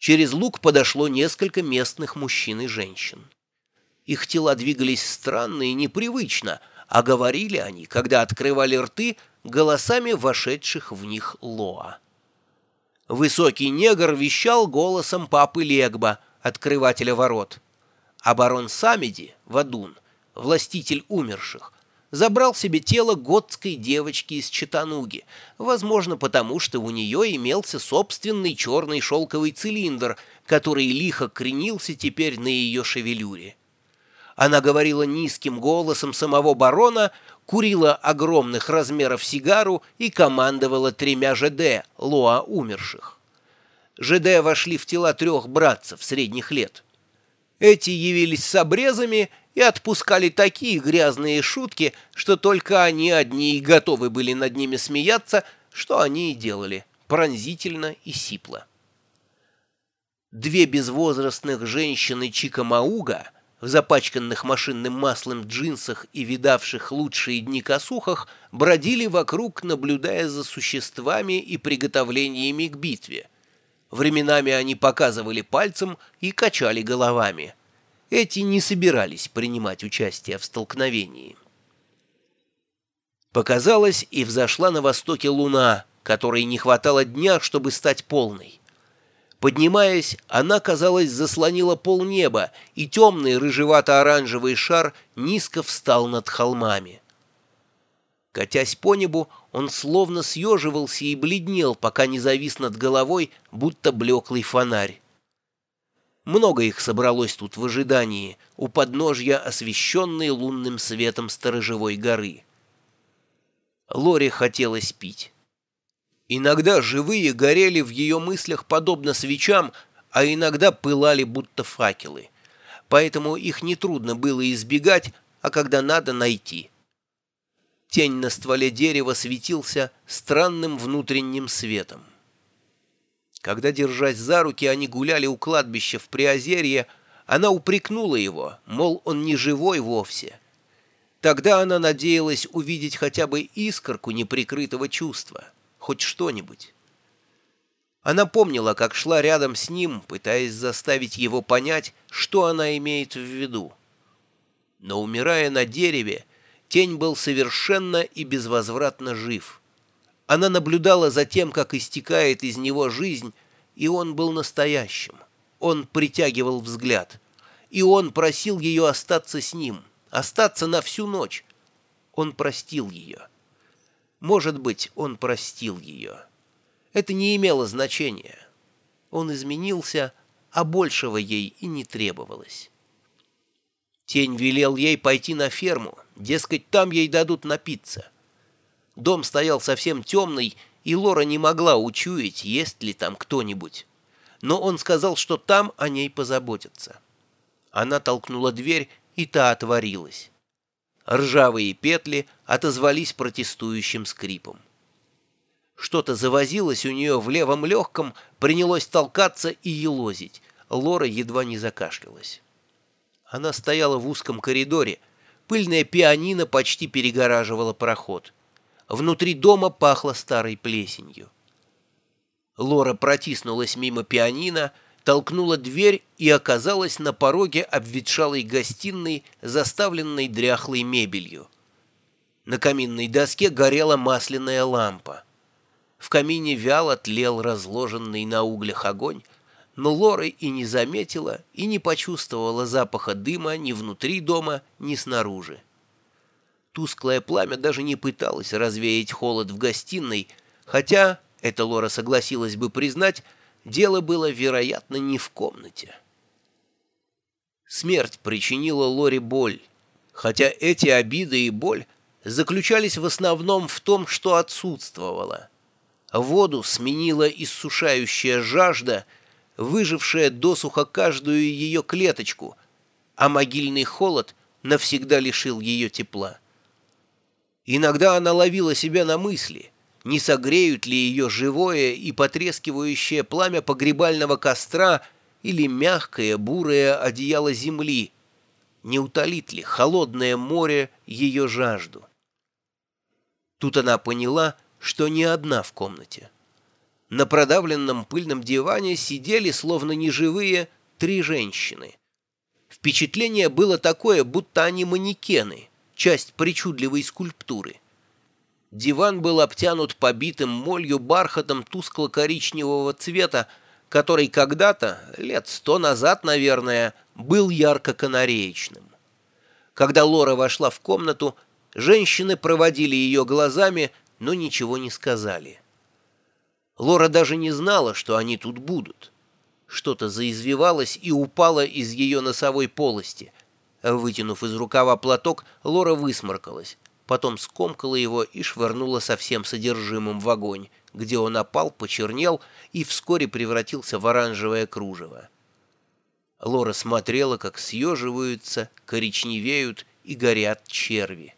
Через луг подошло несколько местных мужчин и женщин. Их тела двигались странно и непривычно, а говорили они, когда открывали рты, голосами вошедших в них Лоа. Высокий негр вещал голосом папы Легба, открывателя ворот. А барон Самеди, Вадун, властитель умерших, забрал себе тело готской девочки из Читануги, возможно, потому что у нее имелся собственный черный шелковый цилиндр, который лихо кренился теперь на ее шевелюре. Она говорила низким голосом самого барона, курила огромных размеров сигару и командовала тремя ЖД, Лоа умерших. ЖД вошли в тела трех братцев средних лет. Эти явились с обрезами и отпускали такие грязные шутки, что только они одни и готовы были над ними смеяться, что они и делали, пронзительно и сипло. Две безвозрастных женщины Чикамауга в запачканных машинным маслом джинсах и видавших лучшие дни косухах бродили вокруг, наблюдая за существами и приготовлениями к битве. Временами они показывали пальцем и качали головами. Эти не собирались принимать участие в столкновении. Показалась и взошла на востоке луна, которой не хватало дня, чтобы стать полной. Поднимаясь, она, казалось, заслонила полнеба, и темный рыжевато-оранжевый шар низко встал над холмами. Катясь по небу, он словно съеживался и бледнел, пока не завис над головой, будто блеклый фонарь. Много их собралось тут в ожидании, у подножья освещенной лунным светом сторожевой горы. Лоре хотелось пить. Иногда живые горели в ее мыслях подобно свечам, а иногда пылали будто факелы. Поэтому их нетрудно было избегать, а когда надо найти. Тень на стволе дерева светился странным внутренним светом. Когда, держась за руки, они гуляли у кладбища в Приозерье, она упрекнула его, мол, он не живой вовсе. Тогда она надеялась увидеть хотя бы искорку неприкрытого чувства, хоть что-нибудь. Она помнила, как шла рядом с ним, пытаясь заставить его понять, что она имеет в виду. Но, умирая на дереве, Тень был совершенно и безвозвратно жив. Она наблюдала за тем, как истекает из него жизнь, и он был настоящим. Он притягивал взгляд. И он просил ее остаться с ним, остаться на всю ночь. Он простил ее. Может быть, он простил ее. Это не имело значения. Он изменился, а большего ей и не требовалось. Тень велел ей пойти на ферму, дескать, там ей дадут напиться. Дом стоял совсем темный, и Лора не могла учуять, есть ли там кто-нибудь. Но он сказал, что там о ней позаботятся. Она толкнула дверь, и та отворилась. Ржавые петли отозвались протестующим скрипом. Что-то завозилось у нее в левом легком, принялось толкаться и елозить. Лора едва не закашлялась. Она стояла в узком коридоре. Пыльная пианино почти перегораживала проход. Внутри дома пахло старой плесенью. Лора протиснулась мимо пианино, толкнула дверь и оказалась на пороге обветшалой гостиной, заставленной дряхлой мебелью. На каминной доске горела масляная лампа. В камине вяло тлел разложенный на углях огонь, но Лора и не заметила, и не почувствовала запаха дыма ни внутри дома, ни снаружи. Тусклое пламя даже не пыталось развеять холод в гостиной, хотя, это Лора согласилась бы признать, дело было, вероятно, не в комнате. Смерть причинила Лоре боль, хотя эти обиды и боль заключались в основном в том, что отсутствовало. Воду сменила иссушающая жажда — выжившая досуха каждую ее клеточку, а могильный холод навсегда лишил ее тепла. Иногда она ловила себя на мысли, не согреют ли ее живое и потрескивающее пламя погребального костра или мягкое бурое одеяло земли, не утолит ли холодное море ее жажду. Тут она поняла, что не одна в комнате. На продавленном пыльном диване сидели, словно неживые, три женщины. Впечатление было такое, будто они манекены, часть причудливой скульптуры. Диван был обтянут побитым молью бархатом тускло-коричневого цвета, который когда-то, лет сто назад, наверное, был ярко-канареечным. Когда Лора вошла в комнату, женщины проводили ее глазами, но ничего не сказали. Лора даже не знала, что они тут будут. Что-то заизвивалось и упало из ее носовой полости. Вытянув из рукава платок, Лора высморкалась, потом скомкала его и швырнула со всем содержимым в огонь, где он опал, почернел и вскоре превратился в оранжевое кружево. Лора смотрела, как съеживаются, коричневеют и горят черви.